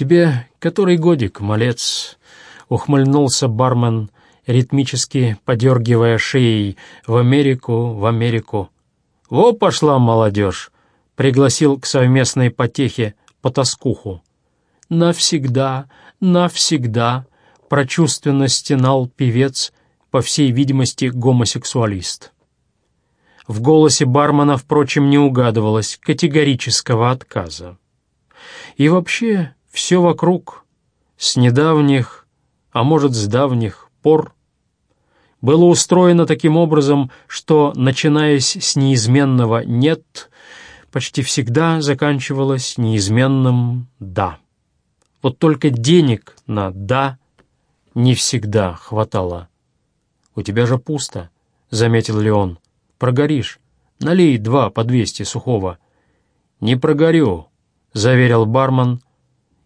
«Тебе который годик, малец?» — ухмыльнулся бармен, ритмически подергивая шеей «В Америку, в Америку». «Во пошла молодежь!» — пригласил к совместной потехе потаскуху. «Навсегда, навсегда!» — прочувственно стенал певец, по всей видимости, гомосексуалист. В голосе бармена, впрочем, не угадывалось категорического отказа. И вообще все вокруг с недавних, а может, с давних пор было устроено таким образом, что, начинаясь с неизменного «нет», почти всегда заканчивалось неизменным «да». Вот только денег на «да» не всегда хватало. «У тебя же пусто», — заметил Леон. «Прогоришь. Налей два по двести сухого». «Не прогорю», — заверил бармен,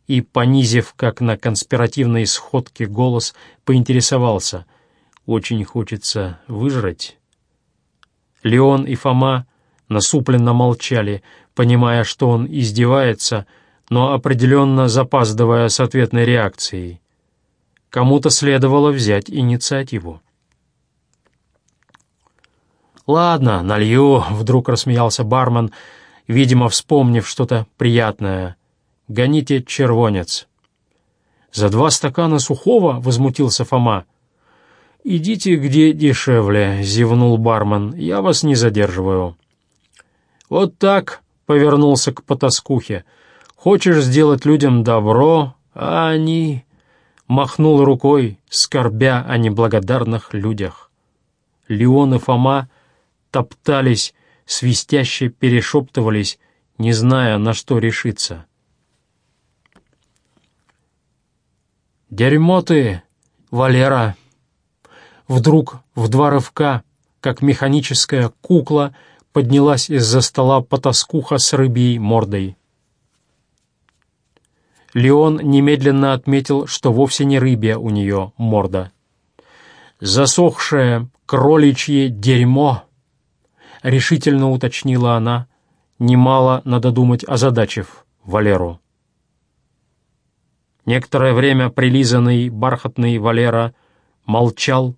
и, понизив, как на конспиративной сходке, голос, поинтересовался. «Очень хочется выжрать». Леон и Фома насупленно молчали, понимая, что он издевается, но определенно запаздывая с ответной реакцией. Кому-то следовало взять инициативу. «Ладно, налью», — вдруг рассмеялся бармен, видимо, вспомнив что-то приятное. «Гоните червонец». «За два стакана сухого?» — возмутился Фома. «Идите, где дешевле», — зевнул бармен. «Я вас не задерживаю». «Вот так», — повернулся к потаскухе. «Хочешь сделать людям добро, а они...» Махнул рукой, скорбя о неблагодарных людях. Леон и Фома топтались, свистяще перешептывались, не зная, на что решиться. «Дерьмо ты, Валера!» Вдруг в два рывка, как механическая кукла, поднялась из-за стола потаскуха с рыбьей мордой. Леон немедленно отметил, что вовсе не рыбья у нее морда. «Засохшее кроличье дерьмо!» — решительно уточнила она, немало, надо думать, озадачив Валеру. Некоторое время прилизанный бархатный Валера молчал,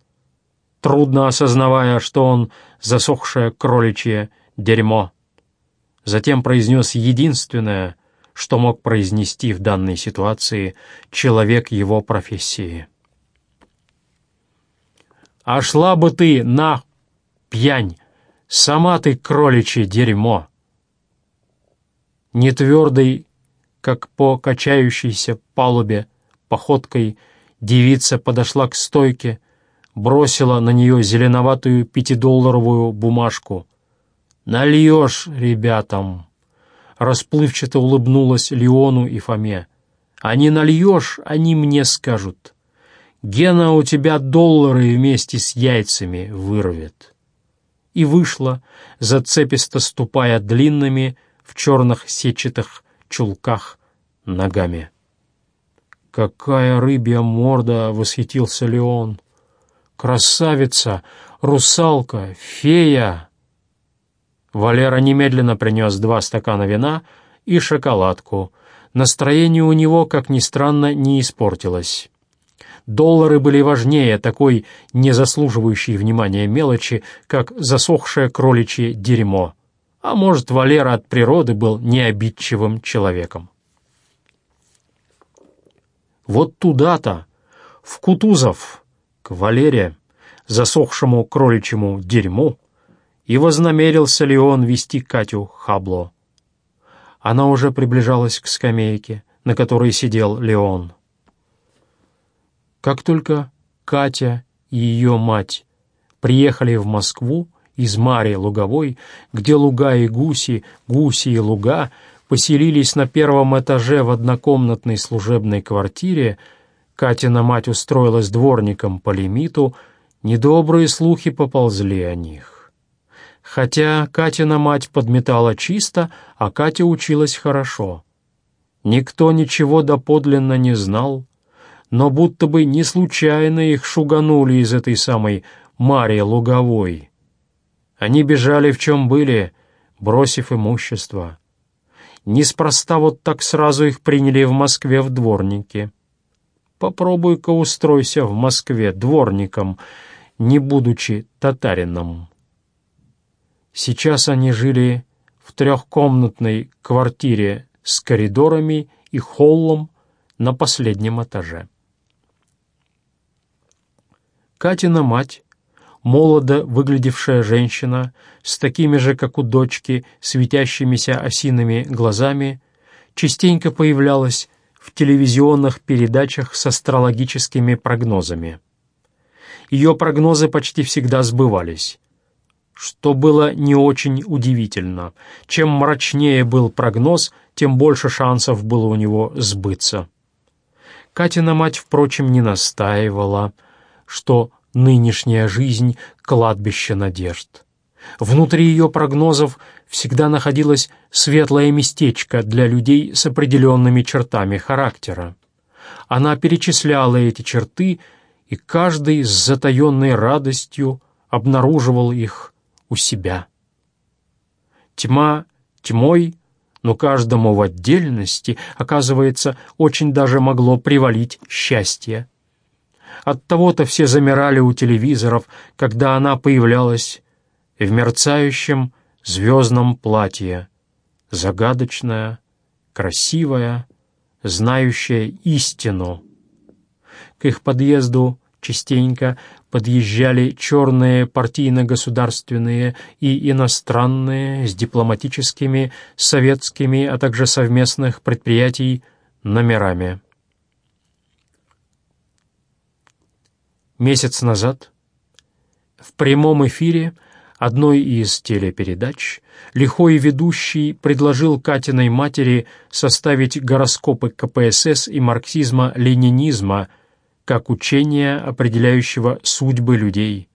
трудно осознавая, что он засохшее кроличье дерьмо. Затем произнес единственное, что мог произнести в данной ситуации человек его профессии. «А шла бы ты на пьянь!» Сама ты кроличье дерьмо. Нетвердой, как по качающейся палубе, походкой девица подошла к стойке, бросила на нее зеленоватую пятидолларовую бумажку. «Нальешь ребятам!» Расплывчато улыбнулась Леону и Фоме. «А не нальешь, они мне скажут. Гена у тебя доллары вместе с яйцами вырвет» и вышла, зацеписто ступая длинными в черных сетчатых чулках ногами. «Какая рыбья морда!» — восхитился Леон. «Красавица! Русалка! Фея!» Валера немедленно принес два стакана вина и шоколадку. Настроение у него, как ни странно, не испортилось. Доллары были важнее такой незаслуживающей внимания мелочи, как засохшее кроличье дерьмо. А может, Валера от природы был необидчивым человеком. Вот туда-то, в Кутузов, к Валере, засохшему кроличьему дерьму, и вознамерился ли он вести Катю Хабло. Она уже приближалась к скамейке, на которой сидел Леон. Как только Катя и ее мать приехали в Москву из Марии Луговой, где луга и гуси, гуси и луга поселились на первом этаже в однокомнатной служебной квартире, Катина мать устроилась дворником по лимиту, недобрые слухи поползли о них. Хотя Катина мать подметала чисто, а Катя училась хорошо. Никто ничего доподлинно не знал, но будто бы не случайно их шуганули из этой самой Марии Луговой. Они бежали в чем были, бросив имущество. Неспроста вот так сразу их приняли в Москве в дворники. Попробуй-ка устройся в Москве дворником, не будучи татарином. Сейчас они жили в трехкомнатной квартире с коридорами и холлом на последнем этаже. Катина мать, молодо выглядевшая женщина, с такими же, как у дочки, светящимися осиными глазами, частенько появлялась в телевизионных передачах с астрологическими прогнозами. Ее прогнозы почти всегда сбывались, что было не очень удивительно. Чем мрачнее был прогноз, тем больше шансов было у него сбыться. Катина мать, впрочем, не настаивала, что нынешняя жизнь — кладбище надежд. Внутри ее прогнозов всегда находилось светлое местечко для людей с определенными чертами характера. Она перечисляла эти черты, и каждый с затаенной радостью обнаруживал их у себя. Тьма тьмой, но каждому в отдельности, оказывается, очень даже могло привалить счастье. Оттого-то все замирали у телевизоров, когда она появлялась в мерцающем звездном платье, загадочная, красивая, знающая истину. К их подъезду частенько подъезжали черные партийно-государственные и иностранные с дипломатическими, советскими, а также совместных предприятий номерами. Месяц назад в прямом эфире одной из телепередач лихой ведущий предложил Катиной матери составить гороскопы КПСС и марксизма-ленинизма как учение, определяющего судьбы людей.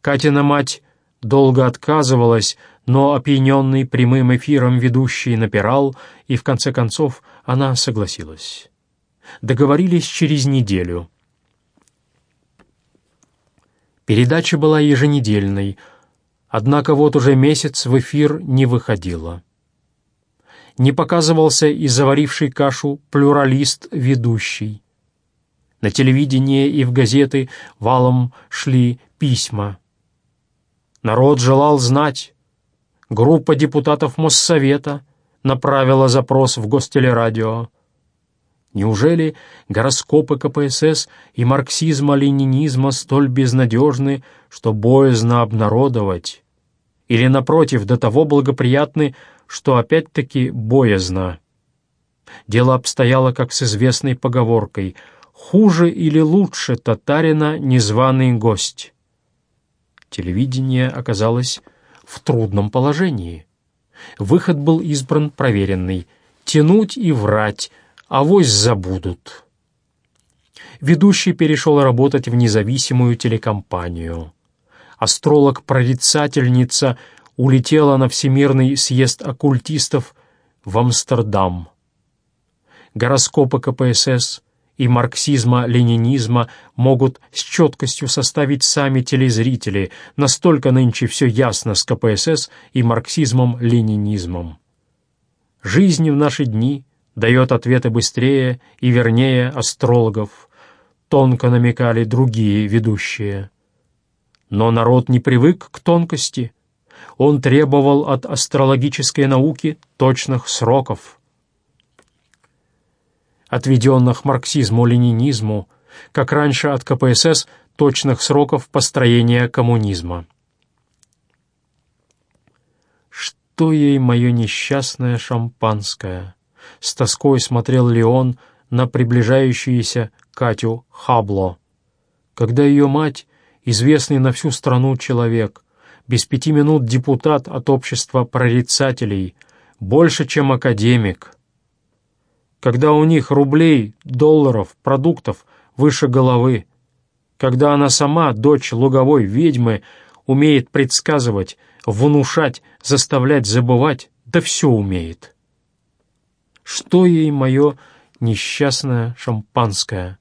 Катина мать долго отказывалась, но опьяненный прямым эфиром ведущий напирал, и в конце концов она согласилась. Договорились через неделю — Передача была еженедельной, однако вот уже месяц в эфир не выходила. Не показывался и заваривший кашу плюралист-ведущий. На телевидении и в газеты валом шли письма. Народ желал знать. Группа депутатов Моссовета направила запрос в Гостелерадио. Неужели гороскопы КПСС и марксизма-ленинизма столь безнадежны, что боязно обнародовать? Или, напротив, до того благоприятны, что опять-таки боязно? Дело обстояло, как с известной поговоркой «Хуже или лучше татарина незваный гость?» Телевидение оказалось в трудном положении. Выход был избран проверенный — тянуть и врать — авось забудут. Ведущий перешел работать в независимую телекомпанию. Астролог-прорицательница улетела на Всемирный съезд оккультистов в Амстердам. Гороскопы КПСС и марксизма-ленинизма могут с четкостью составить сами телезрители, настолько нынче все ясно с КПСС и марксизмом-ленинизмом. Жизнь в наши дни — дает ответы быстрее и вернее астрологов, тонко намекали другие ведущие. Но народ не привык к тонкости. Он требовал от астрологической науки точных сроков, отведенных марксизму-ленинизму, как раньше от КПСС точных сроков построения коммунизма. Что ей мое несчастное шампанское? С тоской смотрел Леон на приближающуюся Катю Хабло. Когда ее мать, известный на всю страну человек, без пяти минут депутат от общества прорицателей, больше, чем академик. Когда у них рублей, долларов, продуктов выше головы. Когда она сама, дочь луговой ведьмы, умеет предсказывать, внушать, заставлять забывать, да все умеет. Что ей мое несчастное шампанское,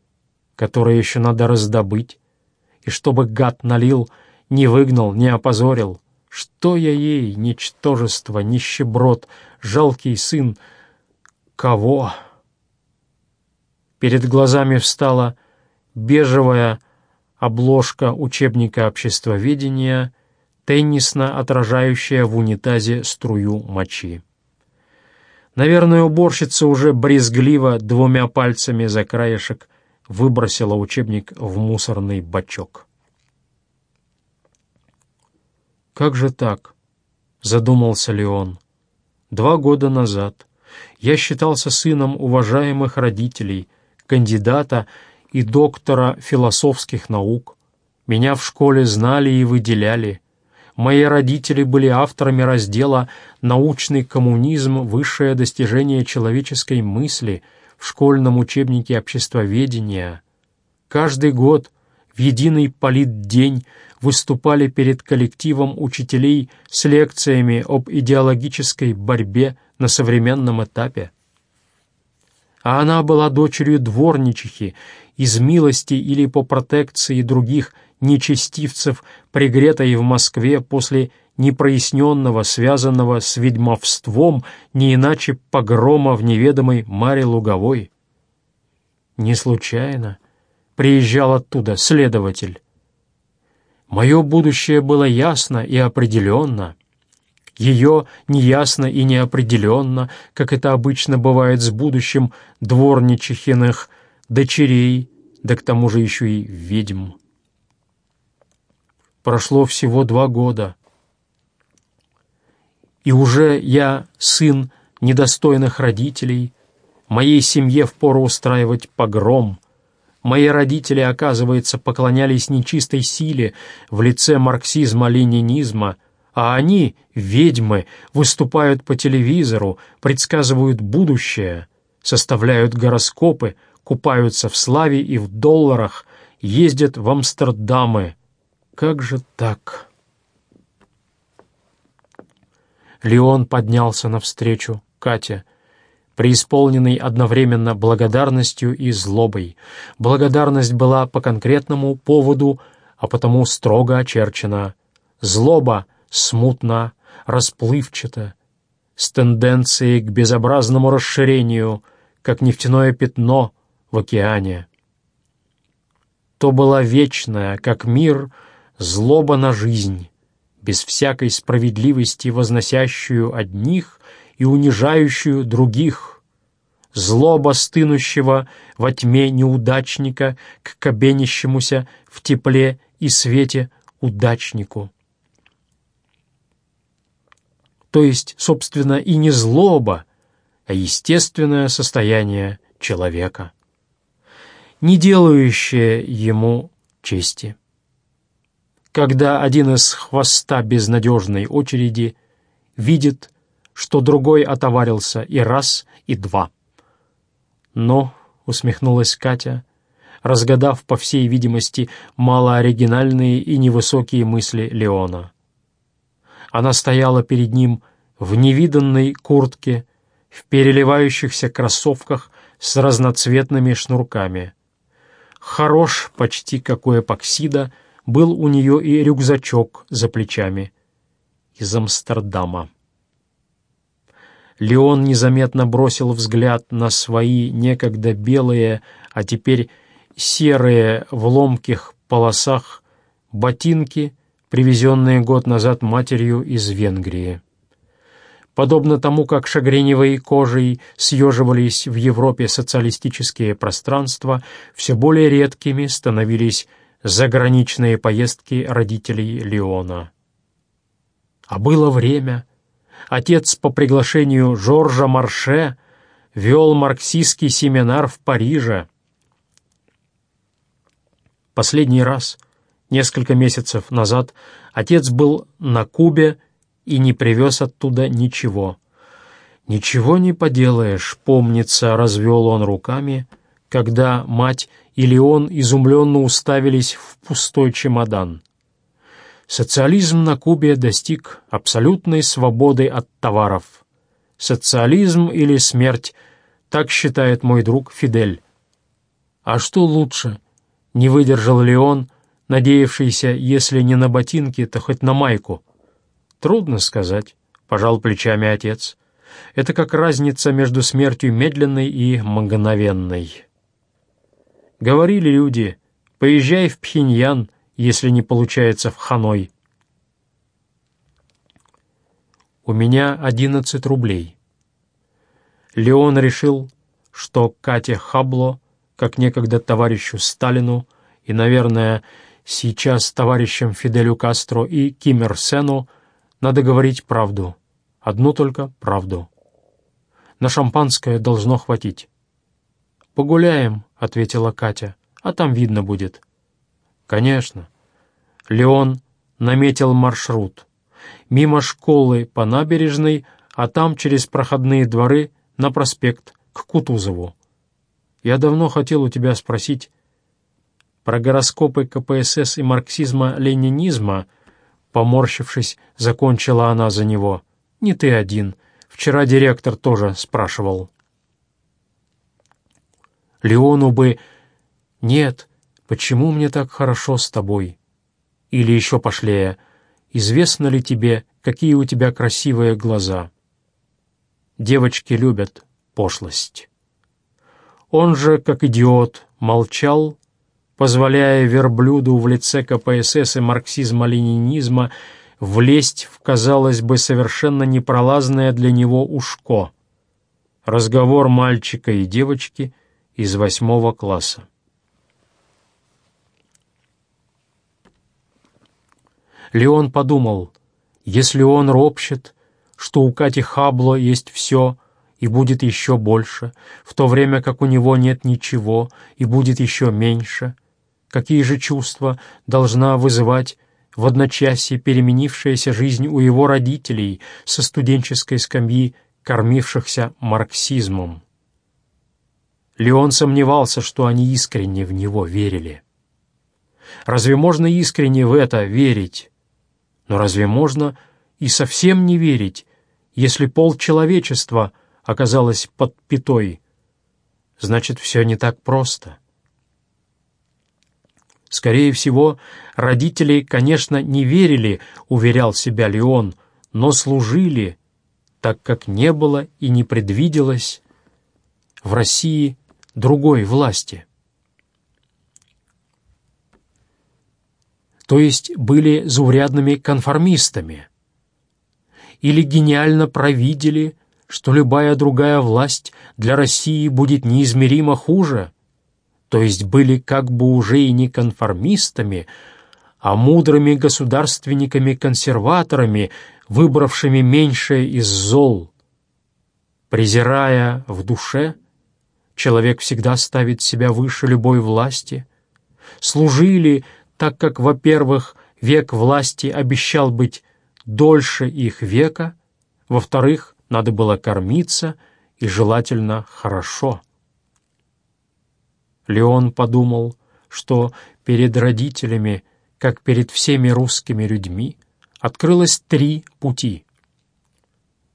которое еще надо раздобыть, и чтобы гад налил, не выгнал, не опозорил, Что я ей, ничтожество, нищеброд, жалкий сын? Кого? Перед глазами встала бежевая обложка учебника обществоведения, теннисно отражающая в унитазе струю мочи. Наверное, уборщица уже брезгливо двумя пальцами за краешек выбросила учебник в мусорный бачок. «Как же так?» — задумался Леон. «Два года назад я считался сыном уважаемых родителей, кандидата и доктора философских наук. Меня в школе знали и выделяли. Мои родители были авторами раздела «Научный коммунизм. Высшее достижение человеческой мысли» в школьном учебнике обществоведения. Каждый год в единый политдень выступали перед коллективом учителей с лекциями об идеологической борьбе на современном этапе. А она была дочерью дворничихи, из милости или по протекции других нечестивцев, пригретой в Москве после непроясненного, связанного с ведьмовством, не иначе погрома в неведомой Маре Луговой. Не случайно приезжал оттуда следователь. Мое будущее было ясно и определенно. Ее неясно и неопределенно, как это обычно бывает с будущим дворничихиных дочерей, да к тому же еще и ведьм. Прошло всего два года. И уже я сын недостойных родителей, моей семье впору устраивать погром, Мои родители, оказывается, поклонялись нечистой силе в лице марксизма-ленинизма, а они, ведьмы, выступают по телевизору, предсказывают будущее, составляют гороскопы, купаются в славе и в долларах, ездят в Амстердамы. Как же так? Леон поднялся навстречу Кате преисполненный одновременно благодарностью и злобой. Благодарность была по конкретному поводу, а потому строго очерчена. Злоба смутна, расплывчата, с тенденцией к безобразному расширению, как нефтяное пятно в океане. То была вечная, как мир, злоба на жизнь, без всякой справедливости возносящую одних и унижающую других, злоба стынущего во тьме неудачника к кабенящемуся в тепле и свете удачнику. То есть, собственно, и не злоба, а естественное состояние человека, не делающее ему чести. Когда один из хвоста безнадежной очереди видит что другой отоварился и раз, и два. «Но», — усмехнулась Катя, разгадав, по всей видимости, малооригинальные и невысокие мысли Леона. Она стояла перед ним в невиданной куртке, в переливающихся кроссовках с разноцветными шнурками. Хорош, почти как у эпоксида, был у нее и рюкзачок за плечами из Амстердама. Леон незаметно бросил взгляд на свои некогда белые, а теперь серые в ломких полосах ботинки, привезенные год назад матерью из Венгрии. Подобно тому, как шагреневой кожей съеживались в Европе социалистические пространства, все более редкими становились заграничные поездки родителей Леона. А было время, отец по приглашению Жоржа Марше вел марксистский семинар в Париже. Последний раз, несколько месяцев назад, отец был на Кубе и не привез оттуда ничего. «Ничего не поделаешь», — помнится, развел он руками, когда мать или он изумленно уставились в пустой чемодан. Социализм на Кубе достиг абсолютной свободы от товаров. Социализм или смерть, так считает мой друг Фидель. А что лучше, не выдержал ли он, надеявшийся, если не на ботинки, то хоть на майку? Трудно сказать, пожал плечами отец. Это как разница между смертью медленной и мгновенной. Говорили люди, поезжай в Пхеньян, если не получается в Ханой. У меня одиннадцать рублей. Леон решил, что Кате Хабло, как некогда товарищу Сталину и, наверное, сейчас товарищам Фиделю Кастро и Ким Ир Сену, надо говорить правду, одну только правду. На шампанское должно хватить. «Погуляем», — ответила Катя, — «а там видно будет». «Конечно». Леон наметил маршрут. Мимо школы по набережной, а там через проходные дворы на проспект к Кутузову. Я давно хотел у тебя спросить про гороскопы КПСС и марксизма-ленинизма, поморщившись, закончила она за него. Не ты один. Вчера директор тоже спрашивал. Леону бы «Нет, почему мне так хорошо с тобой?» Или еще пошлее «Известно ли тебе, какие у тебя красивые глаза?» Девочки любят пошлость. Он же, как идиот, молчал, позволяя верблюду в лице КПСС и марксизма-ленинизма влезть в, казалось бы, совершенно непролазное для него ушко. Разговор мальчика и девочки из восьмого класса. Леон подумал, если он ропщет, что у Кати Хабло есть все и будет еще больше, в то время как у него нет ничего и будет еще меньше, какие же чувства должна вызывать в одночасье переменившаяся жизнь у его родителей со студенческой скамьи, кормившихся марксизмом. Леон сомневался, что они искренне в него верили. Разве можно искренне в это верить? Но разве можно и совсем не верить, если пол человечества оказалось под пятой? Значит, все не так просто. Скорее всего, родители, конечно, не верили, уверял себя Леон, но служили, так как не было и не предвиделось в России другой власти. То есть были заурядными конформистами. Или гениально провидели, что любая другая власть для России будет неизмеримо хуже – то есть были как бы уже и не конформистами, а мудрыми государственниками-консерваторами, выбравшими меньшее из зол. Презирая в душе, человек всегда ставит себя выше любой власти, служили, так как, во-первых, век власти обещал быть дольше их века, во-вторых, надо было кормиться и желательно хорошо. Леон подумал, что перед родителями, как перед всеми русскими людьми, открылось три пути.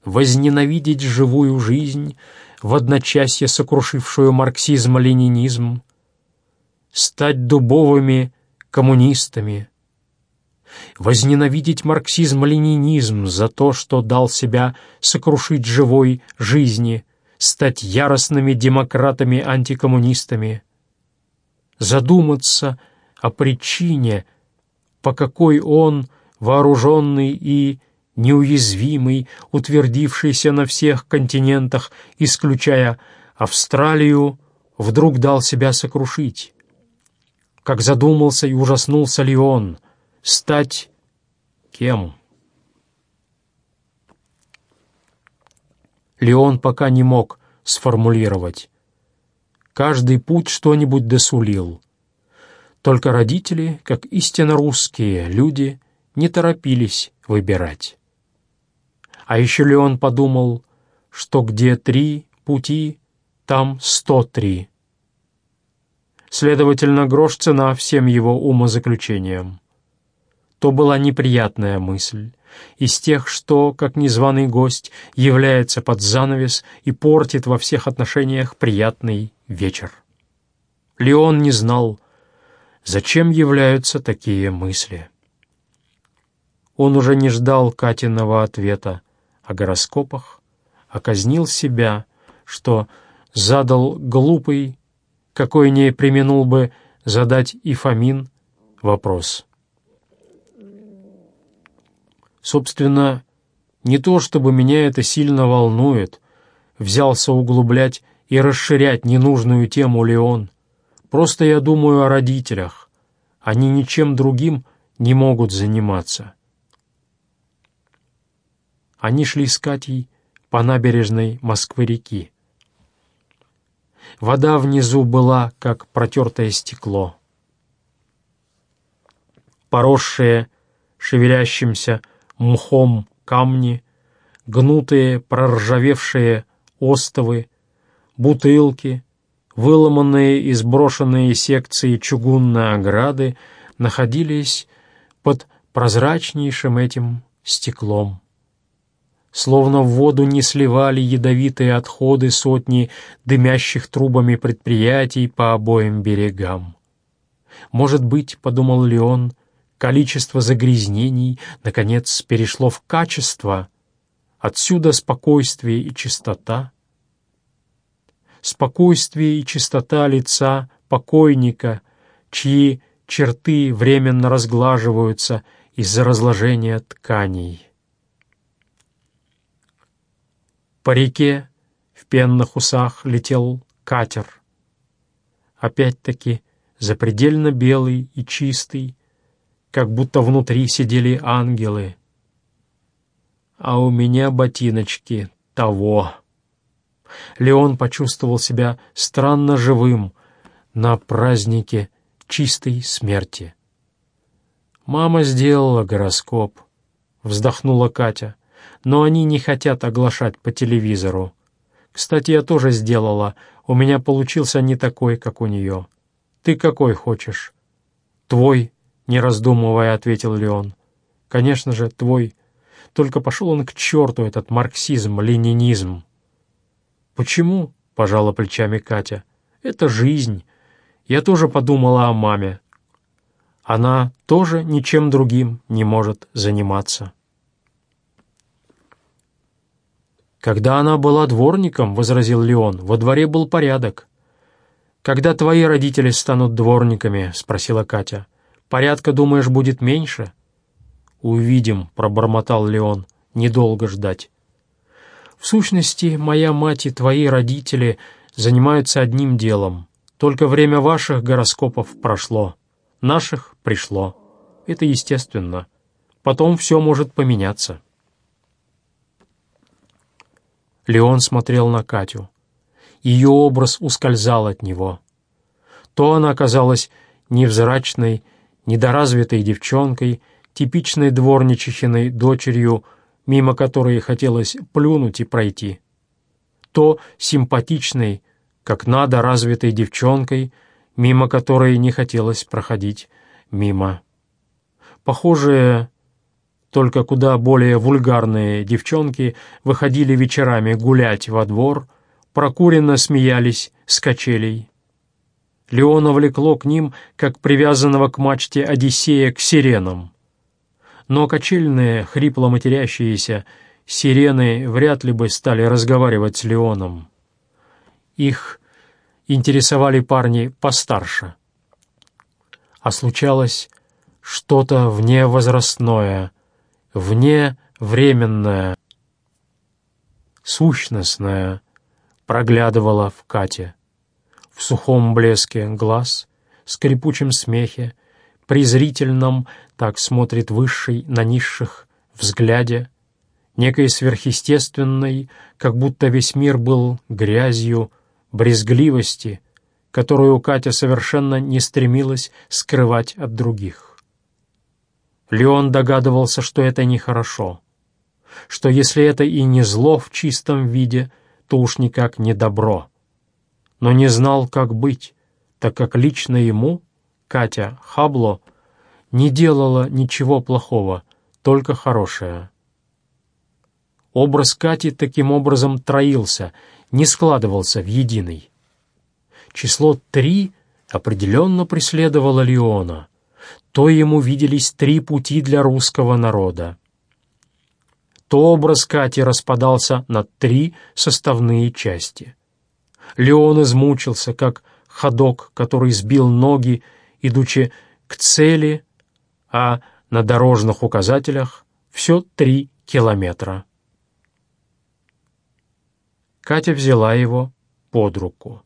Возненавидеть живую жизнь, в одночасье сокрушившую марксизм-ленинизм, стать дубовыми коммунистами, возненавидеть марксизм-ленинизм за то, что дал себя сокрушить живой жизни, стать яростными демократами-антикоммунистами, задуматься о причине, по какой он, вооруженный и неуязвимый, утвердившийся на всех континентах, исключая Австралию, вдруг дал себя сокрушить. Как задумался и ужаснулся ли он стать кем? Леон пока не мог сформулировать. Каждый путь что-нибудь досулил. Только родители, как истинно русские люди, не торопились выбирать. А еще ли он подумал, что где три пути, там сто три. Следовательно, грош цена всем его умозаключениям. То была неприятная мысль, из тех, что, как незваный гость, является под занавес и портит во всех отношениях приятный вечер. Леон не знал, зачем являются такие мысли. Он уже не ждал Катиного ответа о гороскопах, а казнил себя, что задал глупый, какой не применул бы задать и Фомин, вопрос. Собственно, не то чтобы меня это сильно волнует, взялся углублять и расширять ненужную тему Леон. Просто я думаю о родителях. Они ничем другим не могут заниматься. Они шли с Катей по набережной Москвы-реки. Вода внизу была, как протертое стекло. Поросшие шевелящимся мхом камни, гнутые, проржавевшие остовы, бутылки, выломанные и сброшенные секции чугунной ограды находились под прозрачнейшим этим стеклом. Словно в воду не сливали ядовитые отходы сотни дымящих трубами предприятий по обоим берегам. «Может быть, — подумал Леон, — количество загрязнений, наконец, перешло в качество. Отсюда спокойствие и чистота. Спокойствие и чистота лица покойника, чьи черты временно разглаживаются из-за разложения тканей. По реке в пенных усах летел катер. Опять-таки запредельно белый и чистый, как будто внутри сидели ангелы. А у меня ботиночки того. Леон почувствовал себя странно живым на празднике чистой смерти. «Мама сделала гороскоп», — вздохнула Катя но они не хотят оглашать по телевизору. Кстати, я тоже сделала. У меня получился не такой, как у нее. Ты какой хочешь? Твой, не раздумывая, ответил Леон. Конечно же, твой. Только пошел он к черту, этот марксизм, ленинизм. Почему? Пожала плечами Катя. Это жизнь. Я тоже подумала о маме. Она тоже ничем другим не может заниматься. «Когда она была дворником, — возразил Леон, — во дворе был порядок». «Когда твои родители станут дворниками?» — спросила Катя. «Порядка, думаешь, будет меньше?» «Увидим», — пробормотал Леон. «Недолго ждать». «В сущности, моя мать и твои родители занимаются одним делом. Только время ваших гороскопов прошло, наших пришло. Это естественно. Потом все может поменяться». Леон смотрел на Катю. Ее образ ускользал от него. То она оказалась невзрачной, недоразвитой девчонкой, типичной дворничихиной дочерью, мимо которой хотелось плюнуть и пройти. То симпатичной, как надо, развитой девчонкой, мимо которой не хотелось проходить мимо. Похожие только куда более вульгарные девчонки выходили вечерами гулять во двор, прокуренно смеялись с качелей. Леона влекло к ним, как привязанного к мачте Одиссея к сиренам. Но качельные, хрипло матерящиеся, сирены вряд ли бы стали разговаривать с Леоном. Их интересовали парни постарше. А случалось что-то вневозрастное — вне временное, сущностное проглядывало в Кате, в сухом блеске глаз, скрипучем смехе, презрительном, так смотрит высший на низших, взгляде, некой сверхъестественной, как будто весь мир был грязью, брезгливости, которую Катя совершенно не стремилась скрывать от других. Леон догадывался, что это нехорошо, что если это и не зло в чистом виде, то уж никак не добро. Но не знал, как быть, так как лично ему, Катя Хабло, не делала ничего плохого, только хорошее. Образ Кати таким образом троился, не складывался в единый. Число три определенно преследовало Леона — то ему виделись три пути для русского народа. То образ Кати распадался на три составные части. Леон измучился, как ходок, который сбил ноги, идучи к цели, а на дорожных указателях все три километра. Катя взяла его под руку.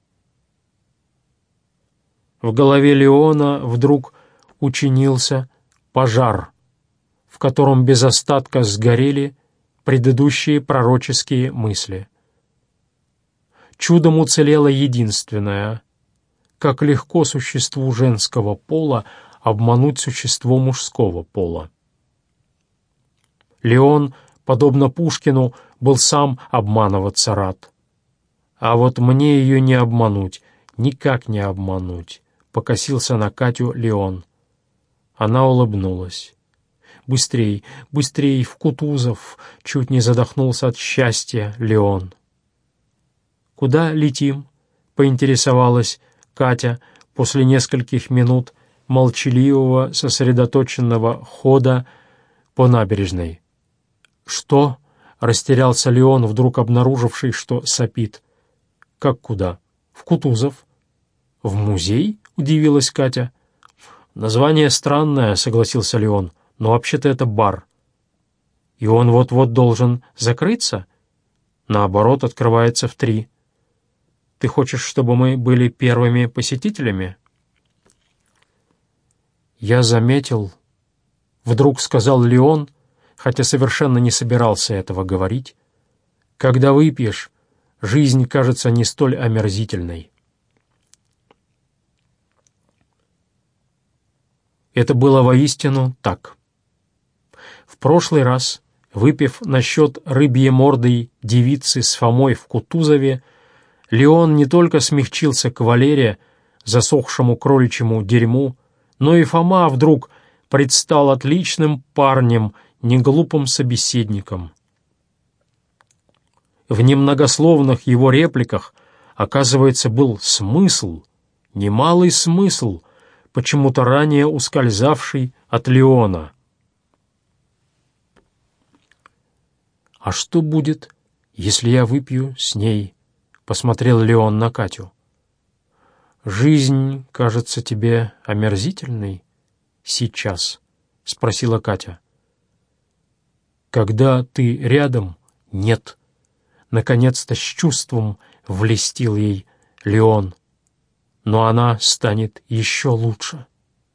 В голове Леона вдруг учинился пожар, в котором без остатка сгорели предыдущие пророческие мысли. Чудом уцелело единственное — как легко существу женского пола обмануть существо мужского пола. Леон, подобно Пушкину, был сам обманываться рад. А вот мне ее не обмануть, никак не обмануть, покосился на Катю Леон. Она улыбнулась. «Быстрей, быстрей, в Кутузов!» — чуть не задохнулся от счастья Леон. «Куда летим?» — поинтересовалась Катя после нескольких минут молчаливого, сосредоточенного хода по набережной. «Что?» — растерялся Леон, вдруг обнаруживший, что сопит. «Как куда?» «В Кутузов». «В музей?» — удивилась Катя. «Название странное», — согласился Леон, — «но вообще-то это бар». «И он вот-вот должен закрыться?» «Наоборот, открывается в три». «Ты хочешь, чтобы мы были первыми посетителями?» «Я заметил», — вдруг сказал Леон, хотя совершенно не собирался этого говорить, «когда выпьешь, жизнь кажется не столь омерзительной». Это было воистину так. В прошлый раз, выпив на счет рыбьей мордой девицы с Фомой в Кутузове, Леон не только смягчился к Валере, засохшему кроличьему дерьму, но и Фома вдруг предстал отличным парнем, неглупым собеседником. В немногословных его репликах, оказывается, был смысл, немалый смысл, почему-то ранее ускользавший от Леона. «А что будет, если я выпью с ней?» — посмотрел Леон на Катю. «Жизнь кажется тебе омерзительной сейчас?» — спросила Катя. «Когда ты рядом, нет». Наконец-то с чувством влестил ей Леон. «Но она станет еще лучше».